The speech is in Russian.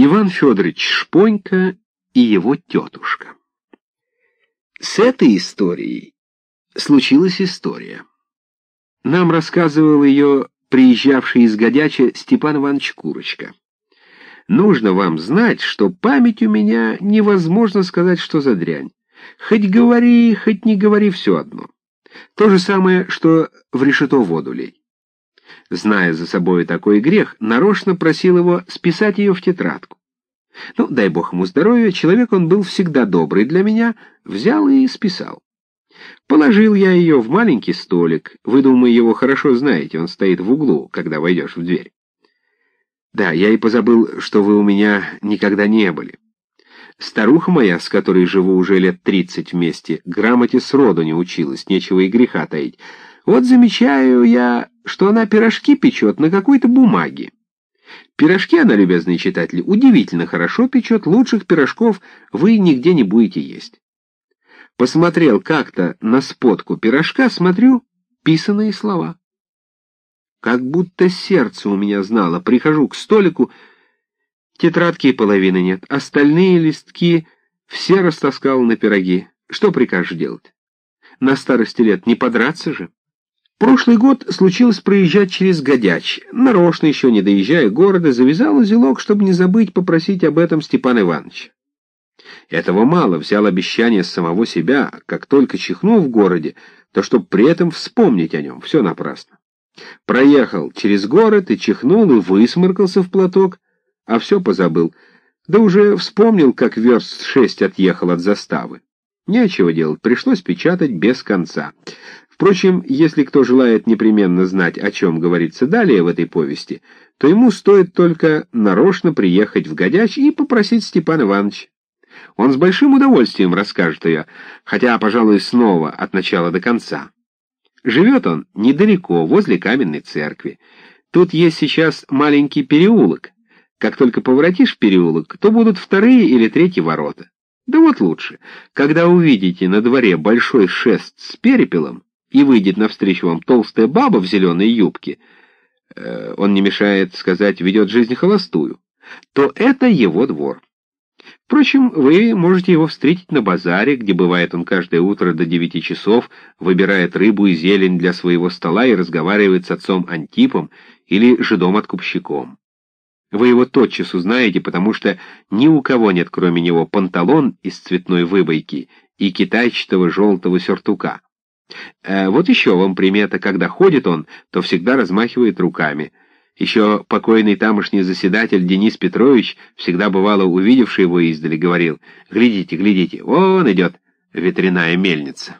Иван Федорович Шпонька и его тетушка. С этой историей случилась история. Нам рассказывал ее приезжавший из Годяча Степан Иванович Курочка. Нужно вам знать, что память у меня невозможно сказать, что за дрянь. Хоть говори, хоть не говори, все одно. То же самое, что в решето воду лей. Зная за собой такой грех, нарочно просил его списать ее в тетрадку. Ну, дай бог ему здоровья, человек он был всегда добрый для меня, взял и списал. Положил я ее в маленький столик, вы, думаю, его хорошо знаете, он стоит в углу, когда войдешь в дверь. Да, я и позабыл, что вы у меня никогда не были. Старуха моя, с которой живу уже лет тридцать вместе, грамоте сроду не училась, нечего и греха таить. Вот замечаю я, что она пирожки печет на какой-то бумаге. Пирожки она, любезные читатели, удивительно хорошо печет, лучших пирожков вы нигде не будете есть. Посмотрел как-то на спотку пирожка, смотрю, писанные слова. Как будто сердце у меня знало. Прихожу к столику, тетрадки и половины нет. Остальные листки все растаскал на пироги. Что прикажешь делать? На старости лет не подраться же. Прошлый год случилось проезжать через Годяч. Нарочно еще не доезжая города, завязал узелок, чтобы не забыть попросить об этом Степан Иванович. Этого мало, взял обещание с самого себя, как только чихнул в городе, то чтобы при этом вспомнить о нем, все напрасно. Проехал через город и чихнул, и высморкался в платок, а все позабыл. Да уже вспомнил, как верст шесть отъехал от заставы. Нечего делать, пришлось печатать без конца. Впрочем, если кто желает непременно знать, о чем говорится далее в этой повести, то ему стоит только нарочно приехать в Годяч и попросить Степана Ивановича. Он с большим удовольствием расскажет ее, хотя, пожалуй, снова от начала до конца. Живет он недалеко, возле каменной церкви. Тут есть сейчас маленький переулок. Как только поворотишь переулок, то будут вторые или третьи ворота. Да вот лучше, когда увидите на дворе большой шест с перепелом, и выйдет навстречу вам толстая баба в зеленой юбке, э, он не мешает сказать, ведет жизнь холостую, то это его двор. Впрочем, вы можете его встретить на базаре, где бывает он каждое утро до девяти часов, выбирает рыбу и зелень для своего стола и разговаривает с отцом Антипом или жидом-откупщиком. Вы его тотчас узнаете, потому что ни у кого нет кроме него панталон из цветной выбойки и китайчатого желтого сюртука. Э, вот еще вам примета, когда ходит он, то всегда размахивает руками — еще покойный тамошний заседатель Денис Петрович, всегда бывало увидевший его издали, говорил, «Глядите, глядите, вон идет ветряная мельница».